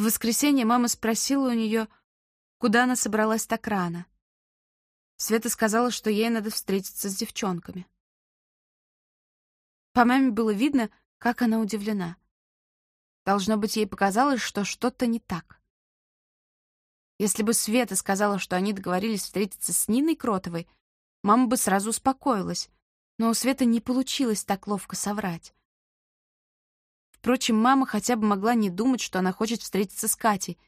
В воскресенье мама спросила у нее, куда она собралась так рано. Света сказала, что ей надо встретиться с девчонками. По маме было видно, как она удивлена. Должно быть, ей показалось, что что-то не так. Если бы Света сказала, что они договорились встретиться с Ниной Кротовой, мама бы сразу успокоилась, но у Светы не получилось так ловко соврать. Впрочем, мама хотя бы могла не думать, что она хочет встретиться с Катей,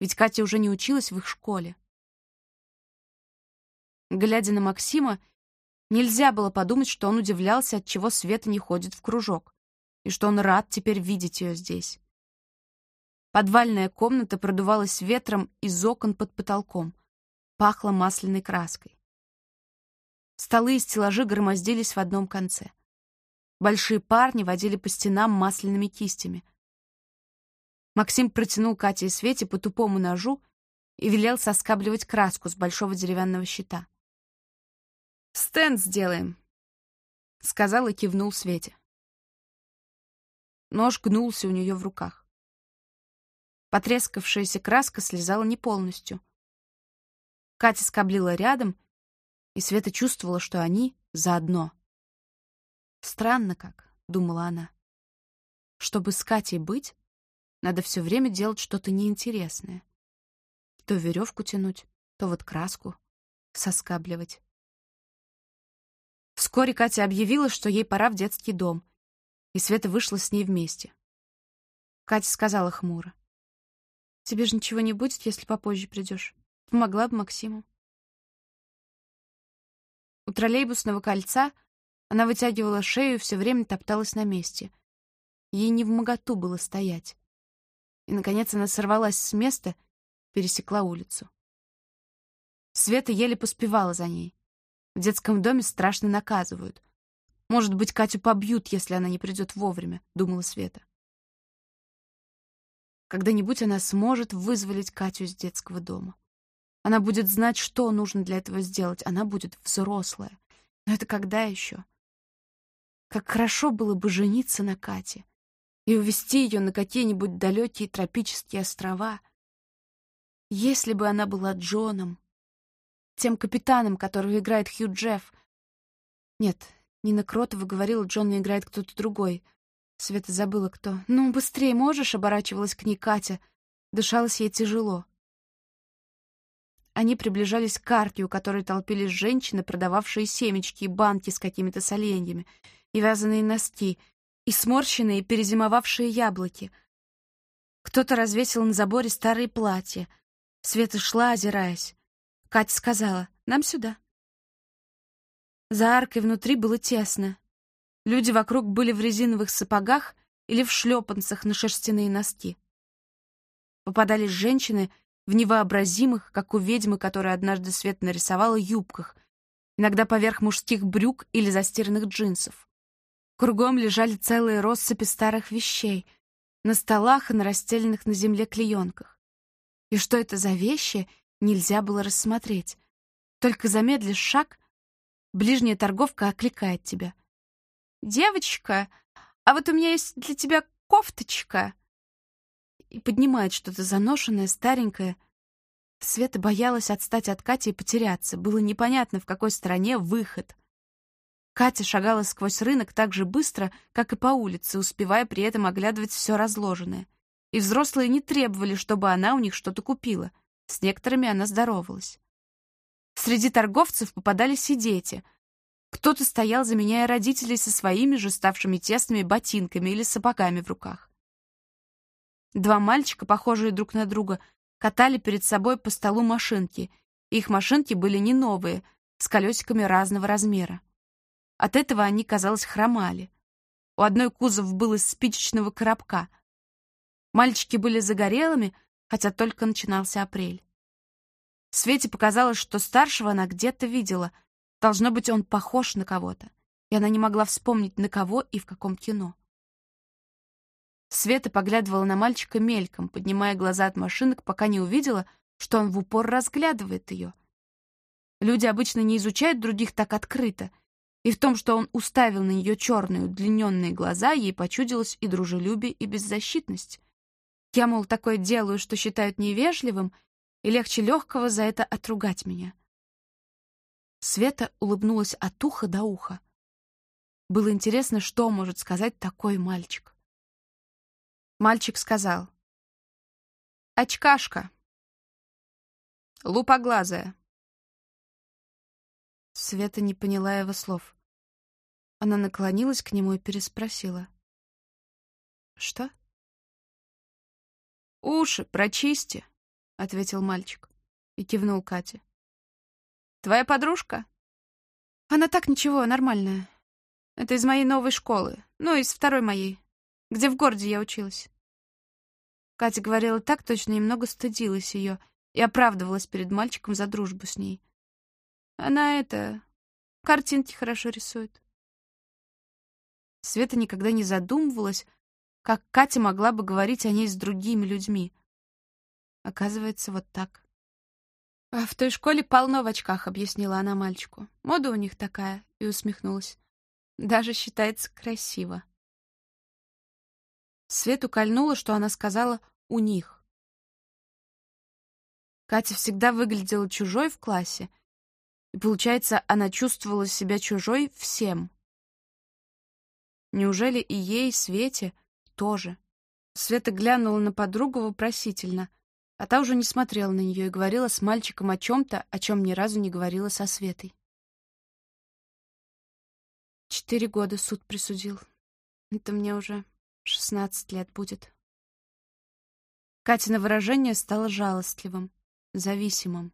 ведь Катя уже не училась в их школе. Глядя на Максима, нельзя было подумать, что он удивлялся, от чего Света не ходит в кружок, и что он рад теперь видеть ее здесь. Подвальная комната продувалась ветром из окон под потолком, пахла масляной краской. Столы и стеллажи громоздились в одном конце. Большие парни водили по стенам масляными кистями. Максим протянул Кате и Свете по тупому ножу и велел соскабливать краску с большого деревянного щита. «Стенд сделаем», — сказал и кивнул Свете. Нож гнулся у нее в руках. Потрескавшаяся краска слезала не полностью. Катя скоблила рядом, и Света чувствовала, что они заодно. «Странно как», — думала она. «Чтобы с Катей быть, надо все время делать что-то неинтересное. То веревку тянуть, то вот краску соскабливать. Вскоре Катя объявила, что ей пора в детский дом, и Света вышла с ней вместе. Катя сказала хмуро. «Тебе же ничего не будет, если попозже придешь. Помогла бы Максиму». У троллейбусного кольца она вытягивала шею и все время топталась на месте. Ей не в моготу было стоять. И, наконец, она сорвалась с места, пересекла улицу. Света еле поспевала за ней. В детском доме страшно наказывают. Может быть, Катю побьют, если она не придет вовремя, думала Света. Когда-нибудь она сможет вызволить Катю из детского дома. Она будет знать, что нужно для этого сделать. Она будет взрослая. Но это когда еще? Как хорошо было бы жениться на Кате и увезти ее на какие-нибудь далекие тропические острова. Если бы она была Джоном, тем капитаном, которого играет Хью Джефф. Нет, Нина Кротова говорила, Джон играет кто-то другой. Света забыла, кто. «Ну, быстрее можешь?» — оборачивалась к ней Катя. Дышалось ей тяжело. Они приближались к карте, у которой толпились женщины, продававшие семечки и банки с какими-то соленьями, и вязаные носки, и сморщенные, перезимовавшие яблоки. Кто-то развесил на заборе старые платья. Света шла, озираясь. Катя сказала, нам сюда. За аркой внутри было тесно. Люди вокруг были в резиновых сапогах или в шлепанцах на шерстяные носки. Попадались женщины в невообразимых, как у ведьмы, которую однажды Свет нарисовала, юбках, иногда поверх мужских брюк или застиранных джинсов. Кругом лежали целые россыпи старых вещей, на столах и на расстеленных на земле клеенках. И что это за вещи, нельзя было рассмотреть. Только замедлишь шаг, ближняя торговка окликает тебя. «Девочка, а вот у меня есть для тебя кофточка!» И поднимает что-то заношенное, старенькое. Света боялась отстать от Кати и потеряться. Было непонятно, в какой стране выход. Катя шагала сквозь рынок так же быстро, как и по улице, успевая при этом оглядывать все разложенное. И взрослые не требовали, чтобы она у них что-то купила — с некоторыми она здоровалась. Среди торговцев попадались и дети. Кто-то стоял, заменяя родителей со своими же ставшими тесными ботинками или сапогами в руках. Два мальчика, похожие друг на друга, катали перед собой по столу машинки. Их машинки были не новые, с колесиками разного размера. От этого они, казалось, хромали. У одной кузов был из спичечного коробка. Мальчики были загорелыми, хотя только начинался апрель. Свете показалось, что старшего она где-то видела. Должно быть, он похож на кого-то. И она не могла вспомнить, на кого и в каком кино. Света поглядывала на мальчика мельком, поднимая глаза от машинок, пока не увидела, что он в упор разглядывает ее. Люди обычно не изучают других так открыто, и в том, что он уставил на нее черные удлиненные глаза, ей почудилось и дружелюбие, и беззащитность. Я, мол, такое делаю, что считают невежливым, и легче легкого за это отругать меня. Света улыбнулась от уха до уха. Было интересно, что может сказать такой мальчик. Мальчик сказал. «Очкашка. Лупоглазая». Света не поняла его слов. Она наклонилась к нему и переспросила. «Что?» «Уши прочисти», — ответил мальчик и кивнул Кате. «Твоя подружка?» «Она так ничего, нормальная. Это из моей новой школы, ну, из второй моей, где в городе я училась». Катя говорила так, точно немного стыдилась ее и оправдывалась перед мальчиком за дружбу с ней. Она это... картинки хорошо рисует. Света никогда не задумывалась, как Катя могла бы говорить о ней с другими людьми. Оказывается, вот так. «А в той школе полно в очках», — объяснила она мальчику. «Мода у них такая», — и усмехнулась. «Даже считается красиво». Свету кольнуло, что она сказала «у них». Катя всегда выглядела чужой в классе, и, получается, она чувствовала себя чужой всем. Неужели и ей, Свете, тоже? Света глянула на подругу вопросительно, а та уже не смотрела на нее и говорила с мальчиком о чем-то, о чем ни разу не говорила со Светой. Четыре года суд присудил. Это мне уже шестнадцать лет будет. Катина выражение стало жалостливым, зависимым.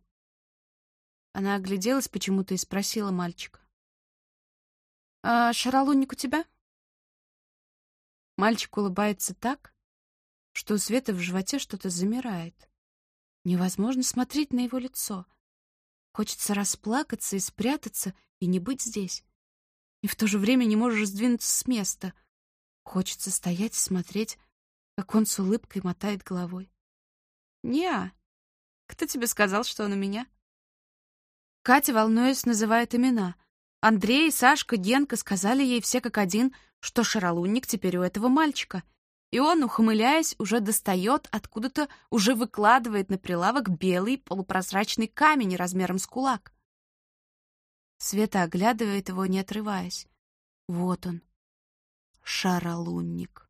Она огляделась почему-то и спросила мальчика. «А шаралунник у тебя?» Мальчик улыбается так, что у Светы в животе что-то замирает. Невозможно смотреть на его лицо. Хочется расплакаться и спрятаться, и не быть здесь. И в то же время не можешь сдвинуться с места. Хочется стоять и смотреть, как он с улыбкой мотает головой. «Не-а. Кто тебе сказал, что он у меня?» Катя, волнуясь, называет имена. Андрей, Сашка, Генка сказали ей все как один, что шаралунник теперь у этого мальчика. И он, ухмыляясь, уже достает откуда-то, уже выкладывает на прилавок белый полупрозрачный камень размером с кулак. Света оглядывает его, не отрываясь. Вот он, шаралунник.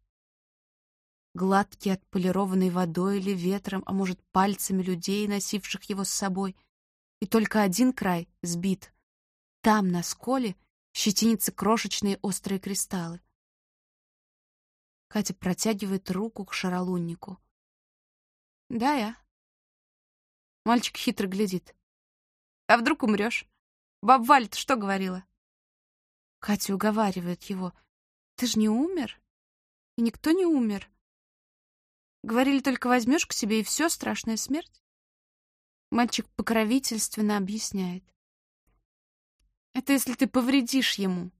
Гладкий, отполированный водой или ветром, а может, пальцами людей, носивших его с собой — и только один край сбит. Там, на сколе, щетинятся крошечные острые кристаллы. Катя протягивает руку к шаролуннику. «Да, я». Мальчик хитро глядит. «А вдруг умрешь? Баб Валя что говорила?» Катя уговаривает его. «Ты ж не умер? И никто не умер. Говорили, только возьмешь к себе, и все, страшная смерть. Мальчик покровительственно объясняет. Это если ты повредишь ему.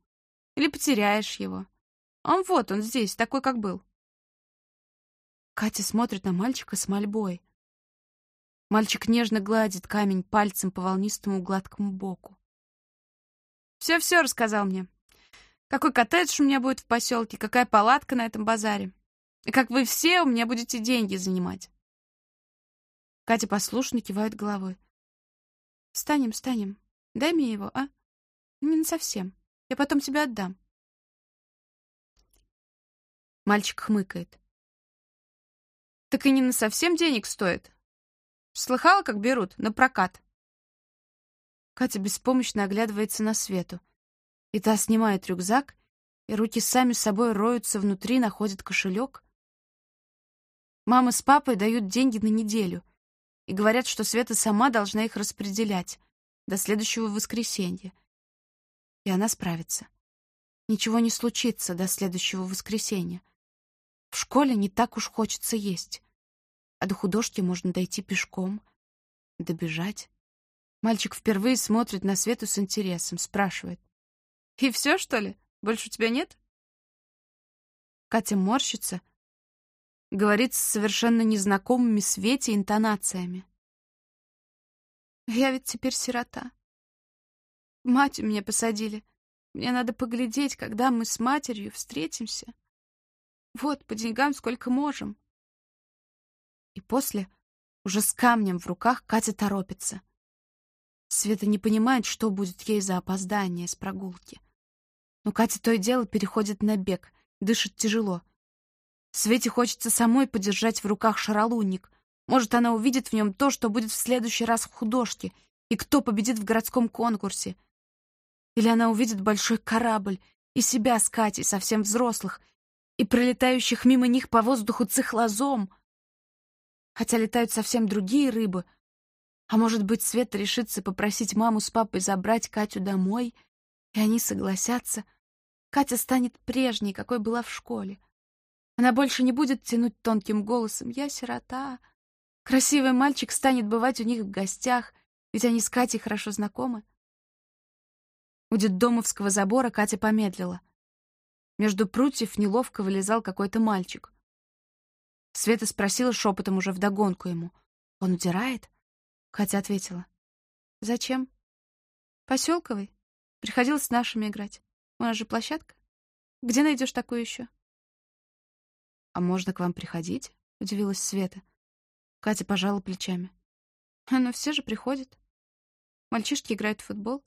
Или потеряешь его. Он вот, он здесь, такой, как был. Катя смотрит на мальчика с мольбой. Мальчик нежно гладит камень пальцем по волнистому гладкому боку. «Все-все рассказал мне. Какой коттедж у меня будет в поселке, какая палатка на этом базаре. И как вы все у меня будете деньги занимать. Катя послушно кивает головой. «Встанем, встанем. Дай мне его, а? Не совсем. Я потом тебе отдам». Мальчик хмыкает. «Так и не на совсем денег стоит. Слыхала, как берут? На прокат». Катя беспомощно оглядывается на Свету. И та снимает рюкзак, и руки сами собой роются внутри, находят кошелек. Мама с папой дают деньги на неделю и говорят, что Света сама должна их распределять до следующего воскресенья. И она справится. Ничего не случится до следующего воскресенья. В школе не так уж хочется есть. А до художки можно дойти пешком, добежать. Мальчик впервые смотрит на Свету с интересом, спрашивает. «И все, что ли? Больше у тебя нет?» Катя морщится, говорит с совершенно незнакомыми Свете интонациями. «Я ведь теперь сирота. Мать у меня посадили. Мне надо поглядеть, когда мы с матерью встретимся. Вот, по деньгам сколько можем. И после, уже с камнем в руках, Катя торопится. Света не понимает, что будет ей за опоздание с прогулки. Но Катя то и дело переходит на бег, дышит тяжело. Свете хочется самой подержать в руках шаролунник. Может, она увидит в нем то, что будет в следующий раз в художке, и кто победит в городском конкурсе. Или она увидит большой корабль, и себя с Катей, совсем взрослых, и пролетающих мимо них по воздуху цихлозом. Хотя летают совсем другие рыбы. А может быть, Света решится попросить маму с папой забрать Катю домой, и они согласятся. Катя станет прежней, какой была в школе. Она больше не будет тянуть тонким голосом «Я сирота». Красивый мальчик станет бывать у них в гостях, ведь они с Катей хорошо знакомы. У детдомовского забора Катя помедлила. Между прутьев неловко вылезал какой-то мальчик. Света спросила шепотом уже вдогонку ему. «Он удирает?» Катя ответила. «Зачем?» «Поселковый. Приходилось с нашими играть. У нас же площадка. Где найдешь такую еще?» «А можно к вам приходить?» — удивилась Света. Катя пожала плечами. «Но все же приходят. Мальчишки играют в футбол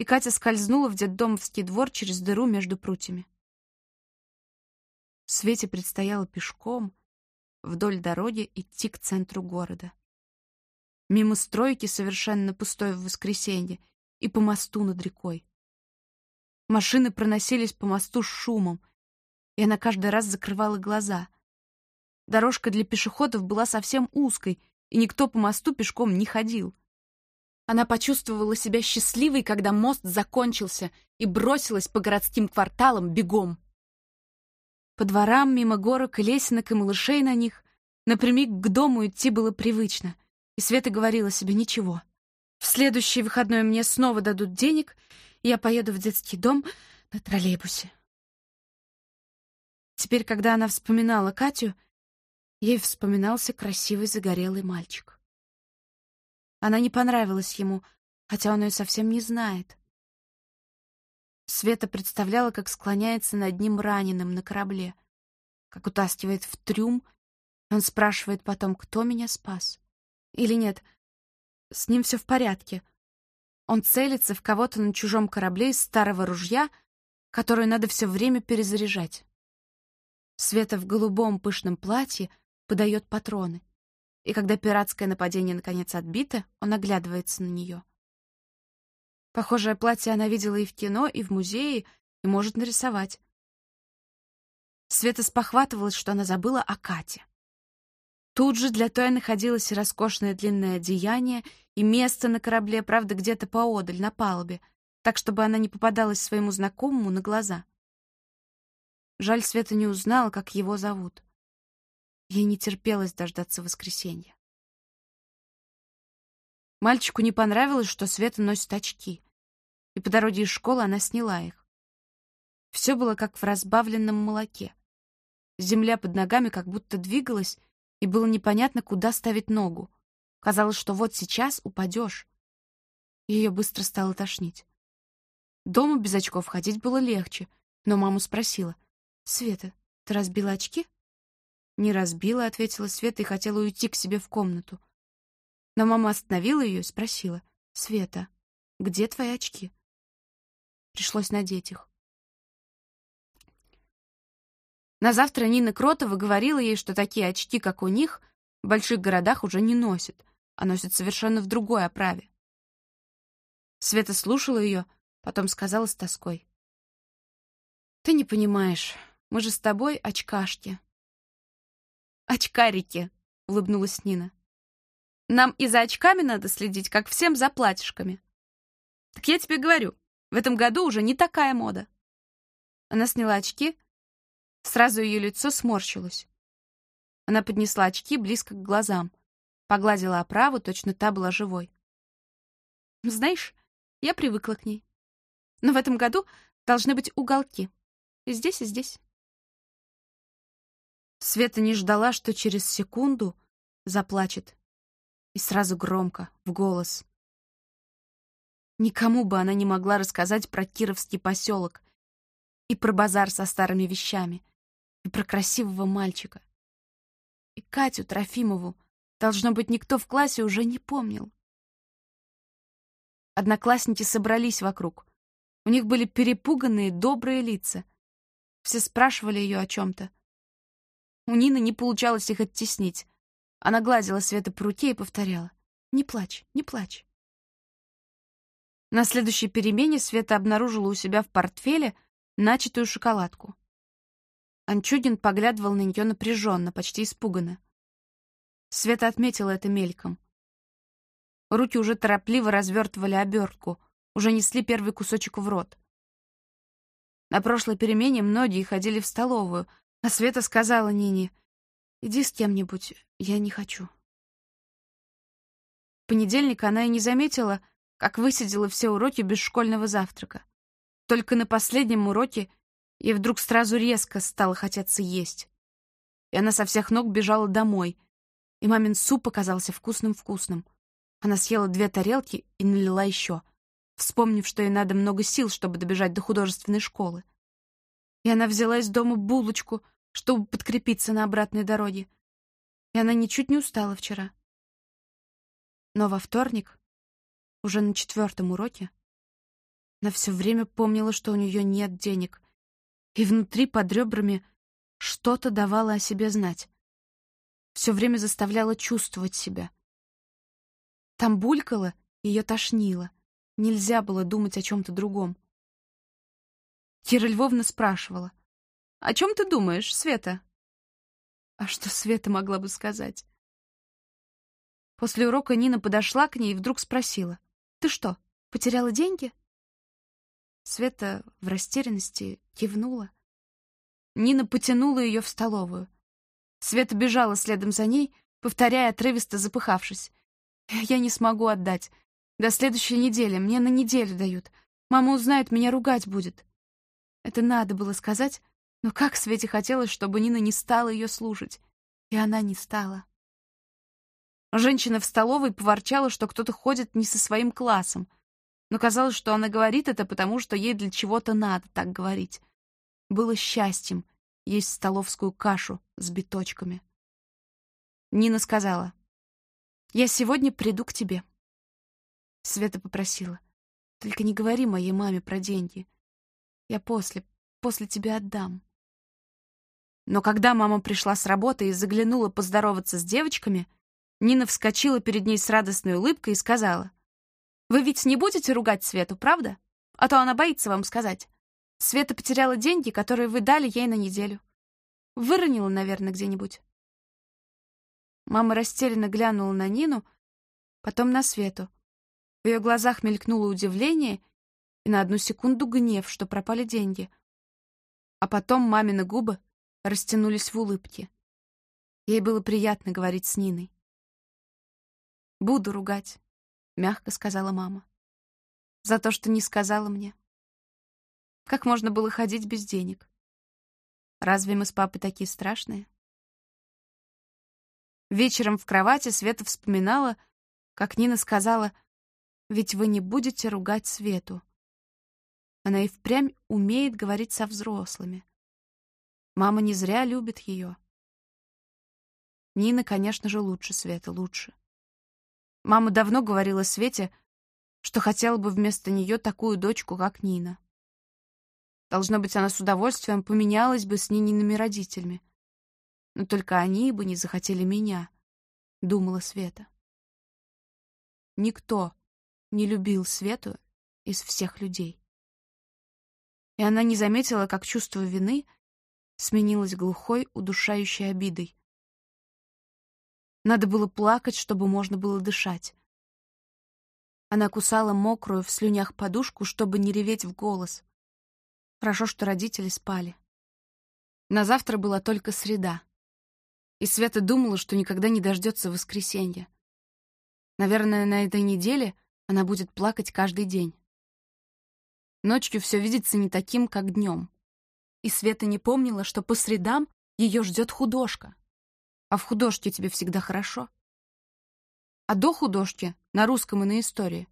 и Катя скользнула в детдомовский двор через дыру между прутьями. Свете предстояло пешком вдоль дороги идти к центру города. Мимо стройки, совершенно пустой в воскресенье, и по мосту над рекой. Машины проносились по мосту с шумом, и она каждый раз закрывала глаза. Дорожка для пешеходов была совсем узкой, и никто по мосту пешком не ходил. Она почувствовала себя счастливой, когда мост закончился, и бросилась по городским кварталам бегом. По дворам, мимо горок и лесенок и малышей на них, напрямик к дому идти было привычно, и Света говорила себе «ничего». В следующий выходной мне снова дадут денег, и я поеду в детский дом на троллейбусе. Теперь, когда она вспоминала Катю, ей вспоминался красивый загорелый мальчик. Она не понравилась ему, хотя он ее совсем не знает. Света представляла, как склоняется над ним раненым на корабле, как утаскивает в трюм. Он спрашивает потом, кто меня спас. Или нет, с ним все в порядке. Он целится в кого-то на чужом корабле из старого ружья, которое надо все время перезаряжать. Света в голубом пышном платье подает патроны и когда пиратское нападение наконец отбито, он оглядывается на нее. Похожее платье она видела и в кино, и в музее, и может нарисовать. Света спохватывалась, что она забыла о Кате. Тут же для той находилось и роскошное длинное одеяние, и место на корабле, правда, где-то поодаль, на палубе, так, чтобы она не попадалась своему знакомому на глаза. Жаль, Света не узнала, как его зовут. Ей не терпелось дождаться воскресенья. Мальчику не понравилось, что Света носит очки, и по дороге из школы она сняла их. Все было как в разбавленном молоке. Земля под ногами как будто двигалась, и было непонятно, куда ставить ногу. Казалось, что вот сейчас упадешь. Ее быстро стало тошнить. Дома без очков ходить было легче, но маму спросила. «Света, ты разбила очки?» «Не разбила», — ответила Света и хотела уйти к себе в комнату. Но мама остановила ее и спросила. «Света, где твои очки?» Пришлось надеть их. На завтра Нина Кротова говорила ей, что такие очки, как у них, в больших городах уже не носят, а носят совершенно в другой оправе. Света слушала ее, потом сказала с тоской. «Ты не понимаешь, мы же с тобой очкашки, «Очкарики», — улыбнулась Нина. «Нам и за очками надо следить, как всем за платьишками». «Так я тебе говорю, в этом году уже не такая мода». Она сняла очки, сразу ее лицо сморщилось. Она поднесла очки близко к глазам, погладила оправу, точно та была живой. «Знаешь, я привыкла к ней. Но в этом году должны быть уголки. И здесь, и здесь». Света не ждала, что через секунду заплачет. И сразу громко, в голос. Никому бы она не могла рассказать про Кировский поселок и про базар со старыми вещами, и про красивого мальчика. И Катю Трофимову, должно быть, никто в классе уже не помнил. Одноклассники собрались вокруг. У них были перепуганные, добрые лица. Все спрашивали ее о чем-то. У Нины не получалось их оттеснить. Она гладила Света по руке и повторяла. «Не плачь, не плачь». На следующей перемене Света обнаружила у себя в портфеле начатую шоколадку. Анчугин поглядывал на нее напряженно, почти испуганно. Света отметила это мельком. Руки уже торопливо развертывали обертку, уже несли первый кусочек в рот. На прошлой перемене многие ходили в столовую, а Света сказала Нине, «Иди с кем-нибудь, я не хочу». В понедельник она и не заметила, как высидела все уроки без школьного завтрака. Только на последнем уроке ей вдруг сразу резко стало хотеться есть. И она со всех ног бежала домой, и мамин суп оказался вкусным-вкусным. Она съела две тарелки и налила еще, вспомнив, что ей надо много сил, чтобы добежать до художественной школы. И она взяла из дома булочку, чтобы подкрепиться на обратной дороге. И она ничуть не устала вчера. Но во вторник, уже на четвертом уроке, она все время помнила, что у нее нет денег, и внутри под ребрами что-то давало о себе знать. Все время заставляло чувствовать себя. Там булькало, ее тошнило. Нельзя было думать о чем-то другом. Кира Львовна спрашивала. «О чем ты думаешь, Света?» А что Света могла бы сказать? После урока Нина подошла к ней и вдруг спросила. «Ты что, потеряла деньги?» Света в растерянности кивнула. Нина потянула ее в столовую. Света бежала следом за ней, повторяя отрывисто запыхавшись. «Я не смогу отдать. До следующей недели. Мне на неделю дают. Мама узнает, меня ругать будет». Это надо было сказать, но как Свете хотелось, чтобы Нина не стала ее слушать. И она не стала. Женщина в столовой поворчала, что кто-то ходит не со своим классом. Но казалось, что она говорит это, потому что ей для чего-то надо так говорить. Было счастьем есть столовскую кашу с биточками. Нина сказала, «Я сегодня приду к тебе». Света попросила, «Только не говори моей маме про деньги. Я после, после тебя отдам. Но когда мама пришла с работы и заглянула поздороваться с девочками, Нина вскочила перед ней с радостной улыбкой и сказала, «Вы ведь не будете ругать Свету, правда? А то она боится вам сказать. Света потеряла деньги, которые вы дали ей на неделю. Выронила, наверное, где-нибудь». Мама растерянно глянула на Нину, потом на Свету. В ее глазах мелькнуло удивление и на одну секунду гнев, что пропали деньги. А потом мамины губы растянулись в улыбке. Ей было приятно говорить с Ниной. «Буду ругать», — мягко сказала мама. «За то, что не сказала мне. Как можно было ходить без денег? Разве мы с папой такие страшные?» Вечером в кровати Света вспоминала, как Нина сказала, «Ведь вы не будете ругать Свету. Она и впрямь умеет говорить со взрослыми. Мама не зря любит ее. Нина, конечно же, лучше Света, лучше. Мама давно говорила Свете, что хотела бы вместо нее такую дочку, как Нина. Должно быть, она с удовольствием поменялась бы с Ниниными родителями. Но только они бы не захотели меня, думала Света. Никто не любил Свету из всех людей и она не заметила, как чувство вины сменилось глухой, удушающей обидой. Надо было плакать, чтобы можно было дышать. Она кусала мокрую в слюнях подушку, чтобы не реветь в голос. Хорошо, что родители спали. На завтра была только среда. И Света думала, что никогда не дождется воскресенья. Наверное, на этой неделе она будет плакать каждый день. Ночью все видится не таким, как днем. И Света не помнила, что по средам ее ждет художка. А в художке тебе всегда хорошо. А до художки, на русском и на истории,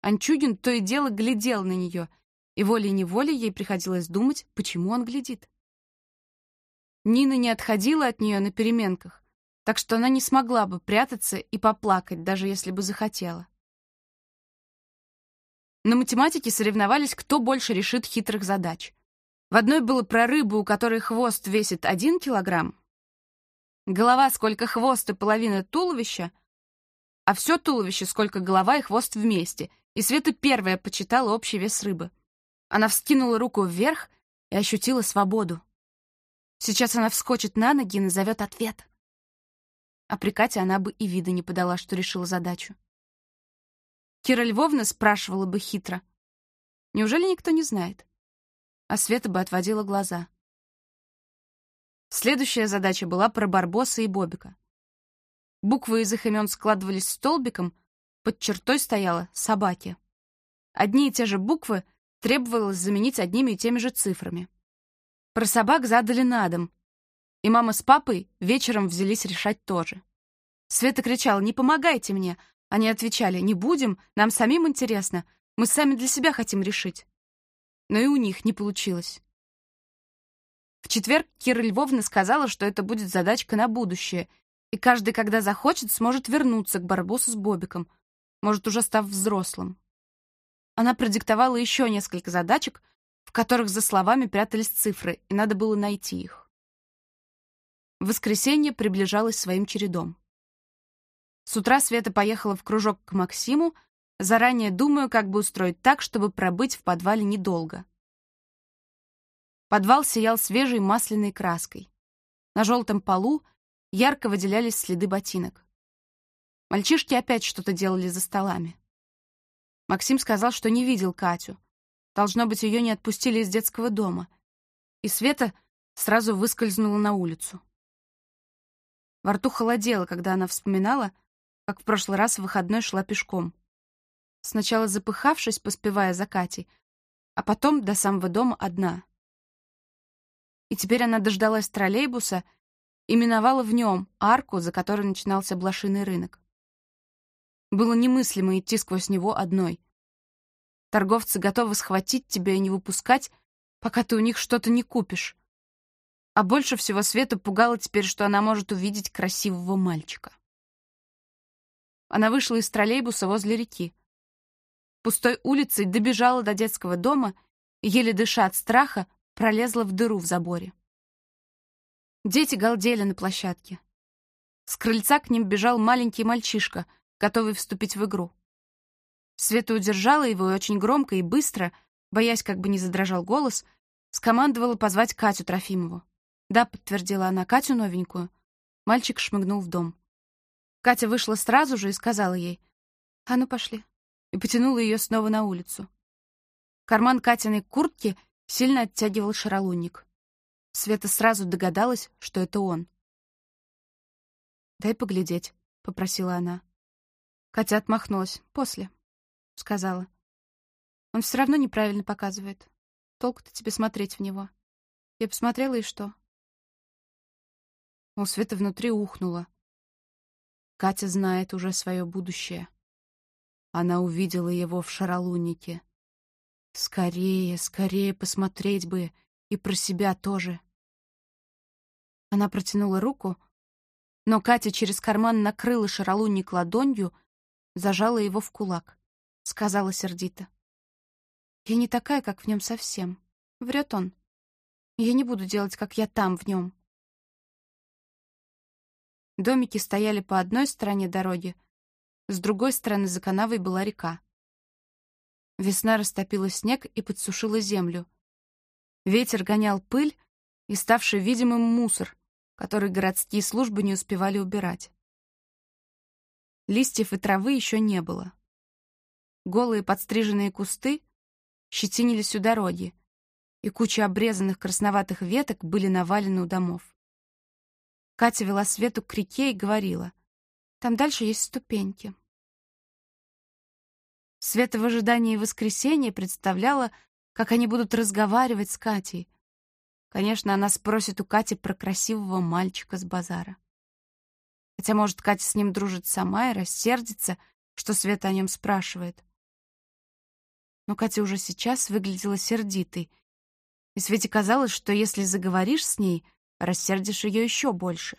Анчугин то и дело глядел на нее, и волей-неволей ей приходилось думать, почему он глядит. Нина не отходила от нее на переменках, так что она не смогла бы прятаться и поплакать, даже если бы захотела. На математике соревновались, кто больше решит хитрых задач. В одной было про рыбу, у которой хвост весит один килограмм, голова сколько хвост и половина туловища, а все туловище сколько голова и хвост вместе, и Света первая почитала общий вес рыбы. Она вскинула руку вверх и ощутила свободу. Сейчас она вскочит на ноги и назовет ответ. А при Кате она бы и вида не подала, что решила задачу. Кира Львовна спрашивала бы хитро. Неужели никто не знает? А Света бы отводила глаза. Следующая задача была про Барбоса и Бобика. Буквы из их имен складывались столбиком, под чертой стояла «собаки». Одни и те же буквы требовалось заменить одними и теми же цифрами. Про собак задали на дом, и мама с папой вечером взялись решать тоже. Света кричала «Не помогайте мне!» Они отвечали «Не будем, нам самим интересно, мы сами для себя хотим решить». Но и у них не получилось. В четверг Кира Львовна сказала, что это будет задачка на будущее, и каждый, когда захочет, сможет вернуться к Барбосу с Бобиком, может, уже став взрослым. Она продиктовала еще несколько задачек, в которых за словами прятались цифры, и надо было найти их. Воскресенье приближалось своим чередом. С утра Света поехала в кружок к Максиму, заранее думаю, как бы устроить так, чтобы пробыть в подвале недолго. Подвал сиял свежей масляной краской. На желтом полу ярко выделялись следы ботинок. Мальчишки опять что-то делали за столами. Максим сказал, что не видел Катю, Должно быть, ее не отпустили из детского дома. И Света сразу выскользнула на улицу. Во рту холодело, когда она вспоминала, как в прошлый раз в выходной шла пешком. Сначала запыхавшись, поспевая за Катей, а потом до самого дома одна. И теперь она дождалась троллейбуса и миновала в нем арку, за которой начинался блошиный рынок. Было немыслимо идти сквозь него одной. Торговцы готовы схватить тебя и не выпускать, пока ты у них что-то не купишь. А больше всего Света пугало теперь, что она может увидеть красивого мальчика. Она вышла из троллейбуса возле реки. Пустой улицей добежала до детского дома еле дыша от страха, пролезла в дыру в заборе. Дети галдели на площадке. С крыльца к ним бежал маленький мальчишка, готовый вступить в игру. Света удержала его и очень громко и быстро, боясь, как бы не задрожал голос, скомандовала позвать Катю Трофимову. «Да», — подтвердила она, — «Катю новенькую». Мальчик шмыгнул в дом. Катя вышла сразу же и сказала ей, «А ну, пошли», и потянула ее снова на улицу. Карман Катиной куртки сильно оттягивал шаролунник. Света сразу догадалась, что это он. «Дай поглядеть», — попросила она. Катя отмахнулась. «После» сказала. Он все равно неправильно показывает. Толку-то тебе смотреть в него. Я посмотрела, и что? У Светы внутри ухнуло. Катя знает уже свое будущее. Она увидела его в шаролуннике. Скорее, скорее посмотреть бы, и про себя тоже. Она протянула руку, но Катя через карман накрыла шаролунник ладонью, зажала его в кулак сказала сердито. Я не такая, как в нем совсем. Врет он. Я не буду делать, как я там в нем. Домики стояли по одной стороне дороги, с другой стороны за канавой была река. Весна растопила снег и подсушила землю. Ветер гонял пыль и ставший видимым мусор, который городские службы не успевали убирать. Листьев и травы еще не было. Голые подстриженные кусты щетинились у дороги, и куча обрезанных красноватых веток были навалены у домов. Катя вела Свету к реке и говорила, «Там дальше есть ступеньки». Света в ожидании воскресенья представляла, как они будут разговаривать с Катей. Конечно, она спросит у Кати про красивого мальчика с базара. Хотя, может, Катя с ним дружит сама и рассердится, что Света о нем спрашивает но Катя уже сейчас выглядела сердитой, и Свете казалось, что если заговоришь с ней, рассердишь ее еще больше.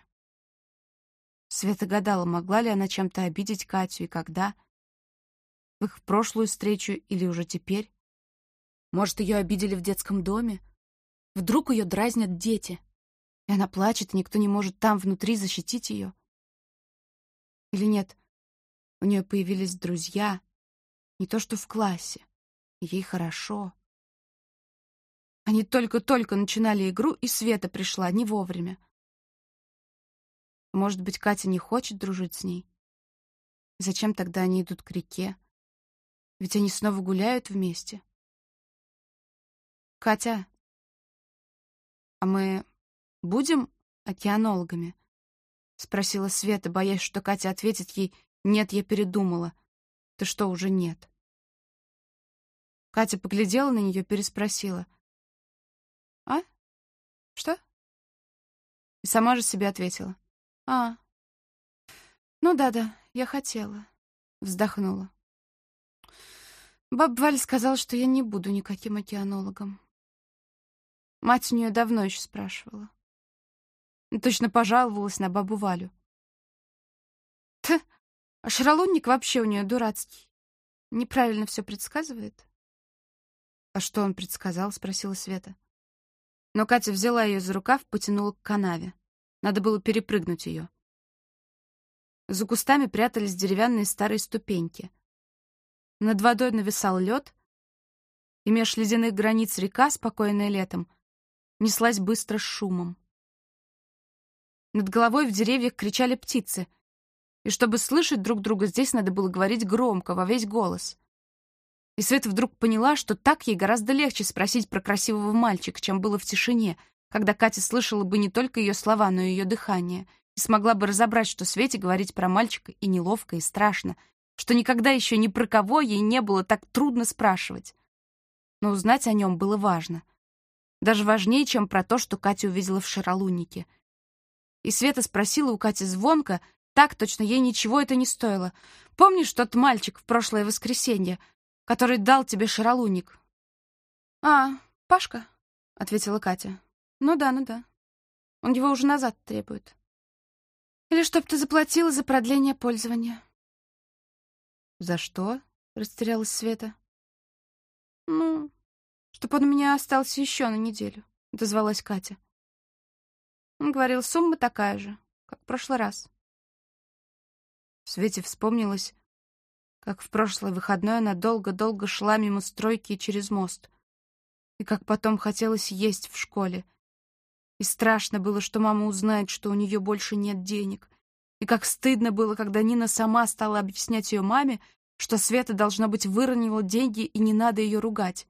Света гадала, могла ли она чем-то обидеть Катю и когда. В их прошлую встречу или уже теперь. Может, ее обидели в детском доме? Вдруг ее дразнят дети, и она плачет, и никто не может там внутри защитить ее? Или нет, у нее появились друзья, не то что в классе, ей хорошо. Они только-только начинали игру, и Света пришла не вовремя. Может быть, Катя не хочет дружить с ней? Зачем тогда они идут к реке? Ведь они снова гуляют вместе. Катя, а мы будем океанологами? Спросила Света, боясь, что Катя ответит ей «Нет, я передумала». «Ты что, уже нет?» Катя поглядела на нее, переспросила. «А? Что?» И сама же себе ответила. «А, ну да-да, я хотела», — вздохнула. Баб Валя сказала, что я не буду никаким океанологом. Мать у нее давно еще спрашивала. Точно пожаловалась на бабу Валю. Т, а шаролунник вообще у нее дурацкий. Неправильно все предсказывает. «А что он предсказал?» — спросила Света. Но Катя взяла ее за рукав, потянула к канаве. Надо было перепрыгнуть ее. За кустами прятались деревянные старые ступеньки. Над водой нависал лед, и меж ледяных границ река, спокойная летом, неслась быстро с шумом. Над головой в деревьях кричали птицы, и чтобы слышать друг друга, здесь надо было говорить громко, во весь голос. И Света вдруг поняла, что так ей гораздо легче спросить про красивого мальчика, чем было в тишине, когда Катя слышала бы не только ее слова, но и ее дыхание, и смогла бы разобрать, что Свете говорить про мальчика и неловко, и страшно, что никогда еще ни про кого ей не было так трудно спрашивать. Но узнать о нем было важно. Даже важнее, чем про то, что Катя увидела в шаролуннике. И Света спросила у Кати звонко, так точно ей ничего это не стоило. «Помнишь тот мальчик в прошлое воскресенье, который дал тебе шаролунник?» «А, Пашка?» — ответила Катя. Ну да, ну да. Он его уже назад требует. Или чтоб ты заплатила за продление пользования. За что? Растерялась Света. Ну, чтоб он у меня остался еще на неделю, дозвалась Катя. Он говорил, сумма такая же, как в прошлый раз. Свете вспомнилось, как в прошлый выходной она долго-долго шла мимо стройки через мост, и как потом хотелось есть в школе, и страшно было, что мама узнает, что у нее больше нет денег. И как стыдно было, когда Нина сама стала объяснять ее маме, что Света, должно быть, выронила деньги, и не надо ее ругать.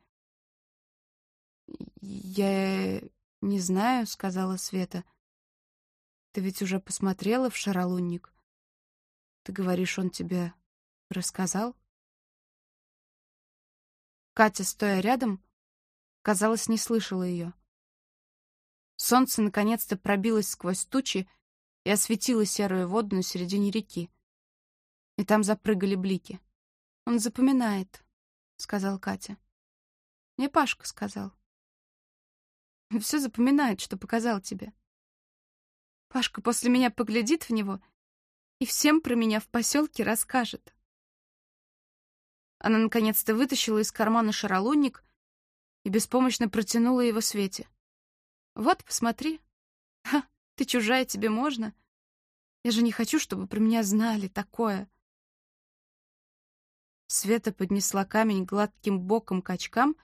«Я не знаю», — сказала Света. «Ты ведь уже посмотрела в шаролунник? Ты говоришь, он тебе рассказал?» Катя, стоя рядом, казалось, не слышала ее. Солнце наконец-то пробилось сквозь тучи и осветило серую воду на середине реки. И там запрыгали блики. «Он запоминает», — сказал Катя. «Мне Пашка сказал». «Все запоминает, что показал тебе». Пашка после меня поглядит в него и всем про меня в поселке расскажет. Она наконец-то вытащила из кармана шаролунник и беспомощно протянула его Свете. Вот, посмотри. Ха, ты чужая, тебе можно. Я же не хочу, чтобы про меня знали такое. Света поднесла камень гладким боком к очкам,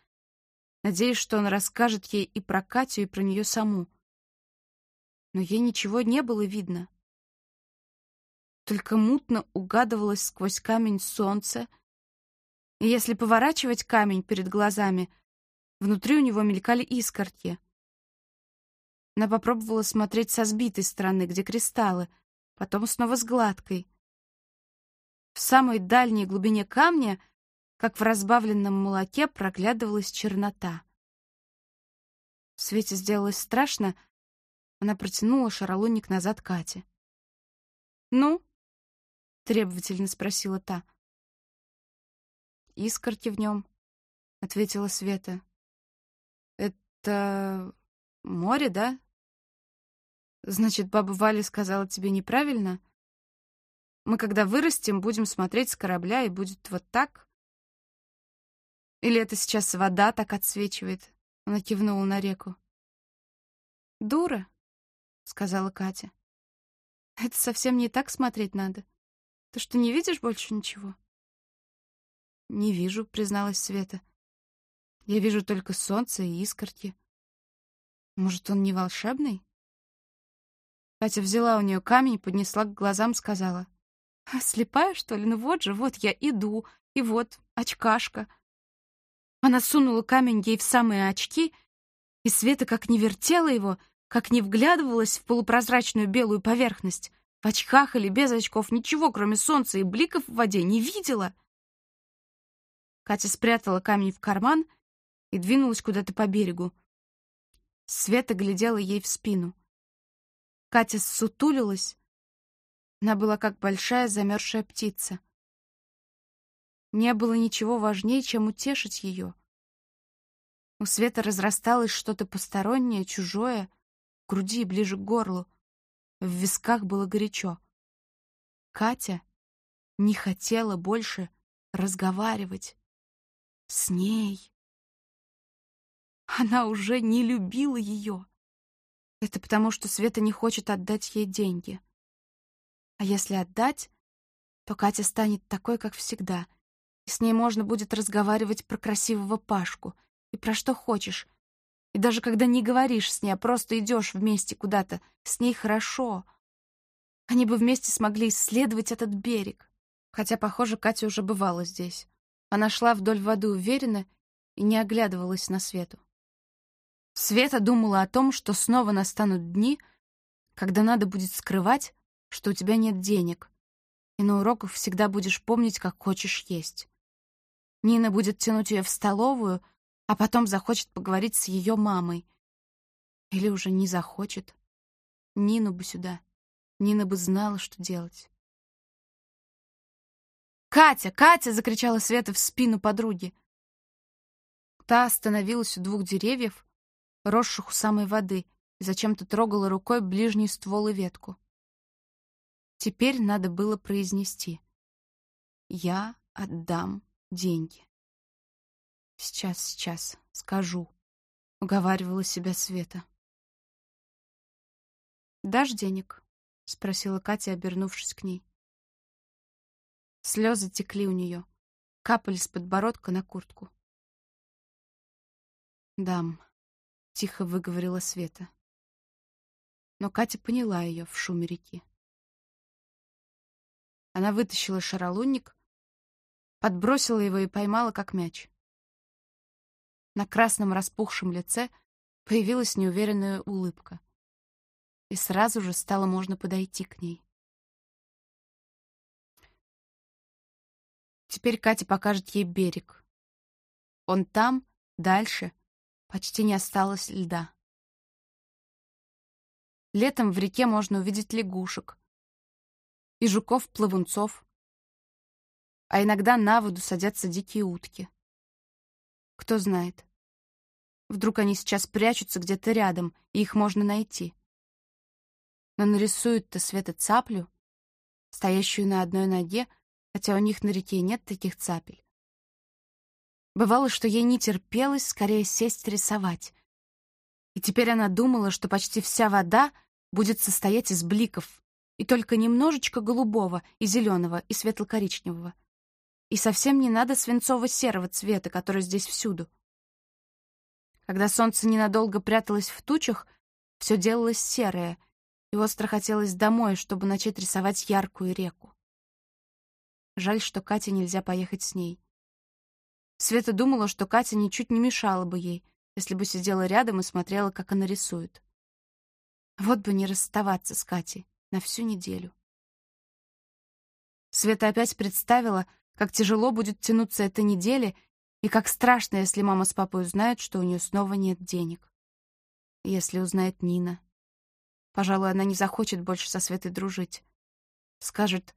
надеясь, что он расскажет ей и про Катю, и про нее саму. Но ей ничего не было видно. Только мутно угадывалось сквозь камень солнце, и если поворачивать камень перед глазами, внутри у него мелькали искорки — она попробовала смотреть со сбитой стороны, где кристаллы, потом снова с гладкой. В самой дальней глубине камня, как в разбавленном молоке, проглядывалась чернота. В свете сделалось страшно, она протянула шаролунник назад Кате. «Ну?» — требовательно спросила та. «Искорки в нем», — ответила Света. «Это море, да?» Значит, баба Валя сказала тебе неправильно? Мы, когда вырастем, будем смотреть с корабля, и будет вот так? Или это сейчас вода так отсвечивает?» Она кивнула на реку. «Дура», — сказала Катя. «Это совсем не так смотреть надо. Ты что, не видишь больше ничего?» «Не вижу», — призналась Света. «Я вижу только солнце и искорки. Может, он не волшебный?» Катя взяла у нее камень, поднесла к глазам, сказала. «А слепая, что ли? Ну вот же, вот я иду, и вот, очкашка». Она сунула камень ей в самые очки, и Света как не вертела его, как не вглядывалась в полупрозрачную белую поверхность. В очках или без очков ничего, кроме солнца и бликов в воде, не видела. Катя спрятала камень в карман и двинулась куда-то по берегу. Света глядела ей в спину. Катя ссутулилась. Она была как большая замерзшая птица. Не было ничего важнее, чем утешить ее. У Светы разрасталось что-то постороннее, чужое, в груди ближе к горлу. В висках было горячо. Катя не хотела больше разговаривать с ней. Она уже не любила ее. Это потому, что Света не хочет отдать ей деньги. А если отдать, то Катя станет такой, как всегда, и с ней можно будет разговаривать про красивого Пашку и про что хочешь. И даже когда не говоришь с ней, а просто идешь вместе куда-то, с ней хорошо. Они бы вместе смогли исследовать этот берег. Хотя, похоже, Катя уже бывала здесь. Она шла вдоль воды уверенно и не оглядывалась на Свету. Света думала о том, что снова настанут дни, когда надо будет скрывать, что у тебя нет денег, и на уроках всегда будешь помнить, как хочешь есть. Нина будет тянуть ее в столовую, а потом захочет поговорить с ее мамой. Или уже не захочет. Нину бы сюда. Нина бы знала, что делать. «Катя! Катя!» — закричала Света в спину подруги. Та остановилась у двух деревьев, росших у самой воды, и зачем-то трогала рукой ближний ствол и ветку. Теперь надо было произнести «Я отдам деньги». «Сейчас, сейчас, скажу», — уговаривала себя Света. «Дашь денег?» — спросила Катя, обернувшись к ней. Слезы текли у нее, капали с подбородка на куртку. «Дам», — тихо выговорила Света. Но Катя поняла ее в шуме реки. Она вытащила шаролунник, подбросила его и поймала, как мяч. На красном распухшем лице появилась неуверенная улыбка. И сразу же стало можно подойти к ней. Теперь Катя покажет ей берег. Он там, дальше, почти не осталось льда. Летом в реке можно увидеть лягушек и жуков-плавунцов, а иногда на воду садятся дикие утки. Кто знает. Вдруг они сейчас прячутся где-то рядом, и их можно найти. Но нарисует-то Света цаплю, стоящую на одной ноге, хотя у них на реке нет таких цапель. Бывало, что ей не терпелось скорее сесть рисовать. И теперь она думала, что почти вся вода будет состоять из бликов, и только немножечко голубого, и зеленого, и светло-коричневого. И совсем не надо свинцово-серого цвета, который здесь всюду. Когда солнце ненадолго пряталось в тучах, все делалось серое, и остро хотелось домой, чтобы начать рисовать яркую реку. Жаль, что Кате нельзя поехать с ней. Света думала, что Катя ничуть не мешала бы ей, если бы сидела рядом и смотрела, как она рисует. Вот бы не расставаться с Катей на всю неделю. Света опять представила, как тяжело будет тянуться эта неделя и как страшно, если мама с папой узнают, что у нее снова нет денег. Если узнает Нина. Пожалуй, она не захочет больше со Светой дружить. Скажет,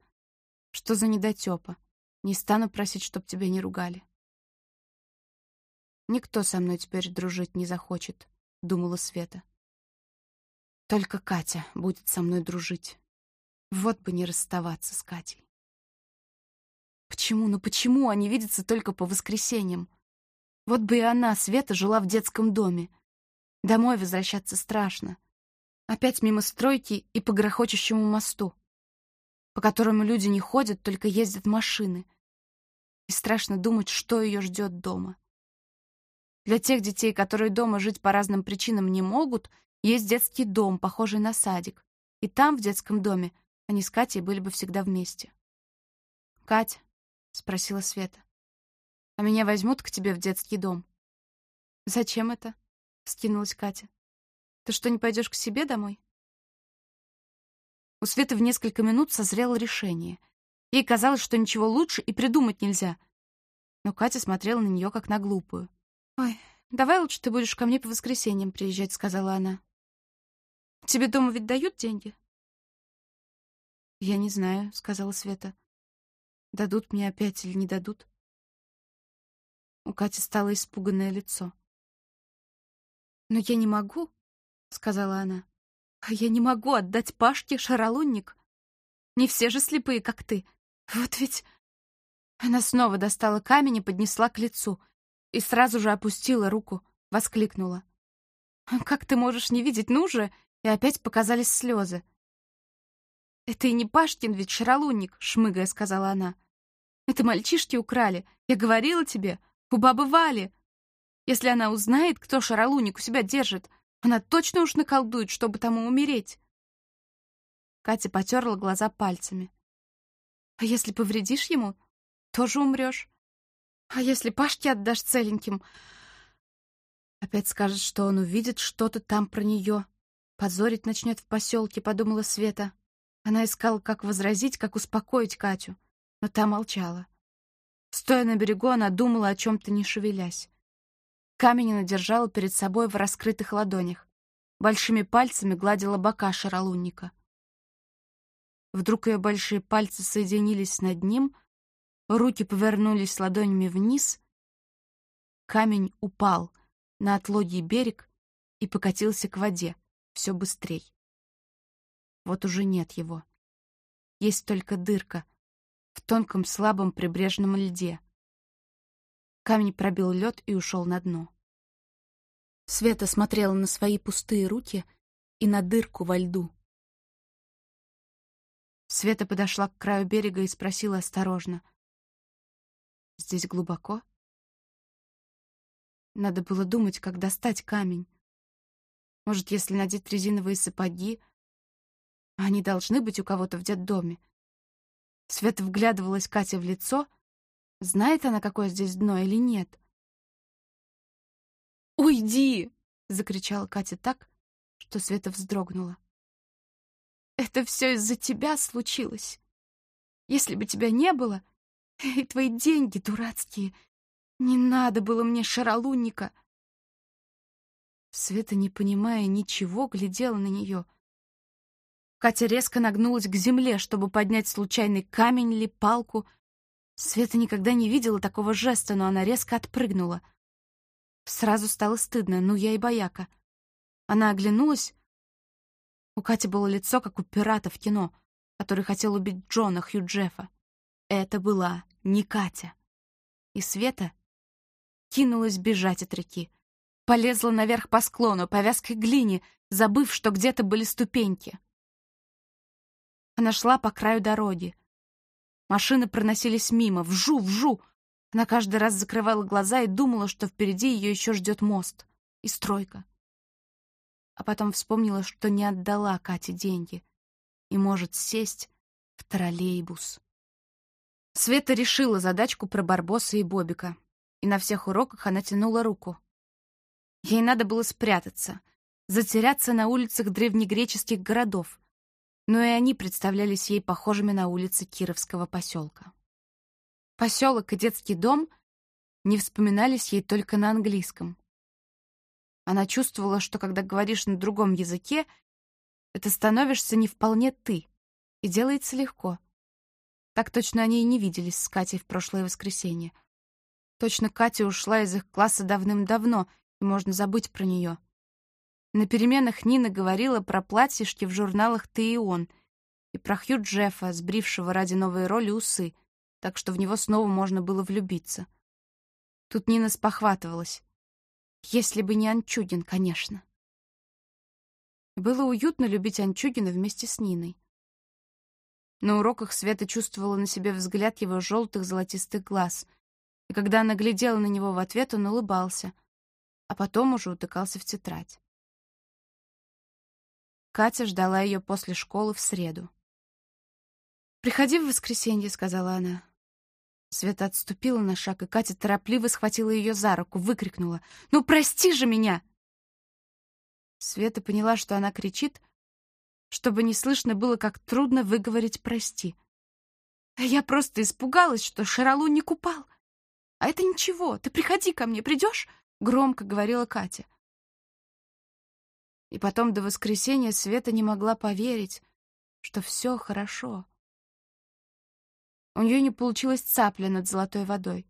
что за недотёпа? Не стану просить, чтоб тебя не ругали. Никто со мной теперь дружить не захочет, думала Света. Только Катя будет со мной дружить. Вот бы не расставаться с Катей. Почему, ну почему они видятся только по воскресеньям? Вот бы и она, Света, жила в детском доме. Домой возвращаться страшно. Опять мимо стройки и по грохочущему мосту, по которому люди не ходят, только ездят машины. И страшно думать, что ее ждет дома. Для тех детей, которые дома жить по разным причинам не могут, есть детский дом, похожий на садик. И там, в детском доме, они с Катей были бы всегда вместе. «Кать», — спросила Света, — «а меня возьмут к тебе в детский дом?» «Зачем это?» — скинулась Катя. «Ты что, не пойдешь к себе домой?» У Светы в несколько минут созрело решение. Ей казалось, что ничего лучше и придумать нельзя. Но Катя смотрела на нее как на глупую. «Ой, давай лучше ты будешь ко мне по воскресеньям приезжать», — сказала она. «Тебе дома ведь дают деньги?» «Я не знаю», — сказала Света. «Дадут мне опять или не дадут?» У Кати стало испуганное лицо. «Но я не могу», — сказала она. «А «Я не могу отдать Пашке шаролунник. Не все же слепые, как ты. Вот ведь...» Она снова достала камень и поднесла к лицу и сразу же опустила руку, воскликнула. «Как ты можешь не видеть? Ну же!» И опять показались слезы. «Это и не Пашкин ведь шаролунник», — шмыгая сказала она. «Это мальчишки украли. Я говорила тебе, у бабы Вали. Если она узнает, кто шаролунник у себя держит, она точно уж наколдует, чтобы тому умереть». Катя потерла глаза пальцами. «А если повредишь ему, тоже умрешь. А если Пашке отдашь целеньким? Опять скажет, что он увидит что-то там про нее. Позорить начнет в поселке, подумала Света. Она искала, как возразить, как успокоить Катю, но та молчала. Стоя на берегу, она думала о чем-то, не шевелясь. Камень она держала перед собой в раскрытых ладонях. Большими пальцами гладила бока шаролунника. Вдруг ее большие пальцы соединились над ним — Руки повернулись ладонями вниз. Камень упал на отлогий берег и покатился к воде все быстрей. Вот уже нет его. Есть только дырка в тонком слабом прибрежном льде. Камень пробил лед и ушел на дно. Света смотрела на свои пустые руки и на дырку во льду. Света подошла к краю берега и спросила осторожно — Здесь глубоко. Надо было думать, как достать камень. Может, если надеть резиновые сапоги, они должны быть у кого-то в детдоме. Света вглядывалась Кате в лицо. Знает она, какое здесь дно или нет? «Уйди!» — закричала Катя так, что Света вздрогнула. «Это все из-за тебя случилось. Если бы тебя не было, и твои деньги дурацкие. Не надо было мне шаролунника. Света, не понимая ничего, глядела на нее. Катя резко нагнулась к земле, чтобы поднять случайный камень или палку. Света никогда не видела такого жеста, но она резко отпрыгнула. Сразу стало стыдно, ну я и бояка. Она оглянулась. У Кати было лицо, как у пирата в кино, который хотел убить Джона Хью Джеффа. Это была не Катя. И Света кинулась бежать от реки. Полезла наверх по склону, по вязкой глине, забыв, что где-то были ступеньки. Она шла по краю дороги. Машины проносились мимо, вжу-вжу. Она каждый раз закрывала глаза и думала, что впереди ее еще ждет мост и стройка. А потом вспомнила, что не отдала Кате деньги и может сесть в троллейбус. Света решила задачку про Барбоса и Бобика, и на всех уроках она тянула руку. Ей надо было спрятаться, затеряться на улицах древнегреческих городов, но и они представлялись ей похожими на улицы Кировского поселка. Поселок и детский дом не вспоминались ей только на английском. Она чувствовала, что когда говоришь на другом языке, это становишься не вполне ты, и делается легко — так точно они и не виделись с Катей в прошлое воскресенье. Точно Катя ушла из их класса давным-давно, и можно забыть про нее. На переменах Нина говорила про платьишки в журналах «Ты и он», и про Хью Джеффа, сбрившего ради новой роли усы, так что в него снова можно было влюбиться. Тут Нина спохватывалась. Если бы не Анчугин, конечно. Было уютно любить Анчугина вместе с Ниной. На уроках Света чувствовала на себе взгляд его желтых золотистых глаз, и когда она глядела на него в ответ, он улыбался, а потом уже утыкался в тетрадь. Катя ждала ее после школы в среду. «Приходи в воскресенье», — сказала она. Света отступила на шаг, и Катя торопливо схватила ее за руку, выкрикнула. «Ну, прости же меня!» Света поняла, что она кричит, чтобы не слышно было, как трудно выговорить «прости». А я просто испугалась, что Шаралу не купал. А это ничего, ты приходи ко мне, придешь? Громко говорила Катя. И потом до воскресенья Света не могла поверить, что все хорошо. У нее не получилось цапля над золотой водой.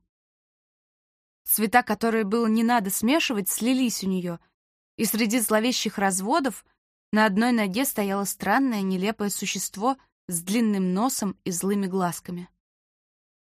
Цвета, которые было не надо смешивать, слились у нее, и среди зловещих разводов на одной ноге стояло странное, нелепое существо с длинным носом и злыми глазками.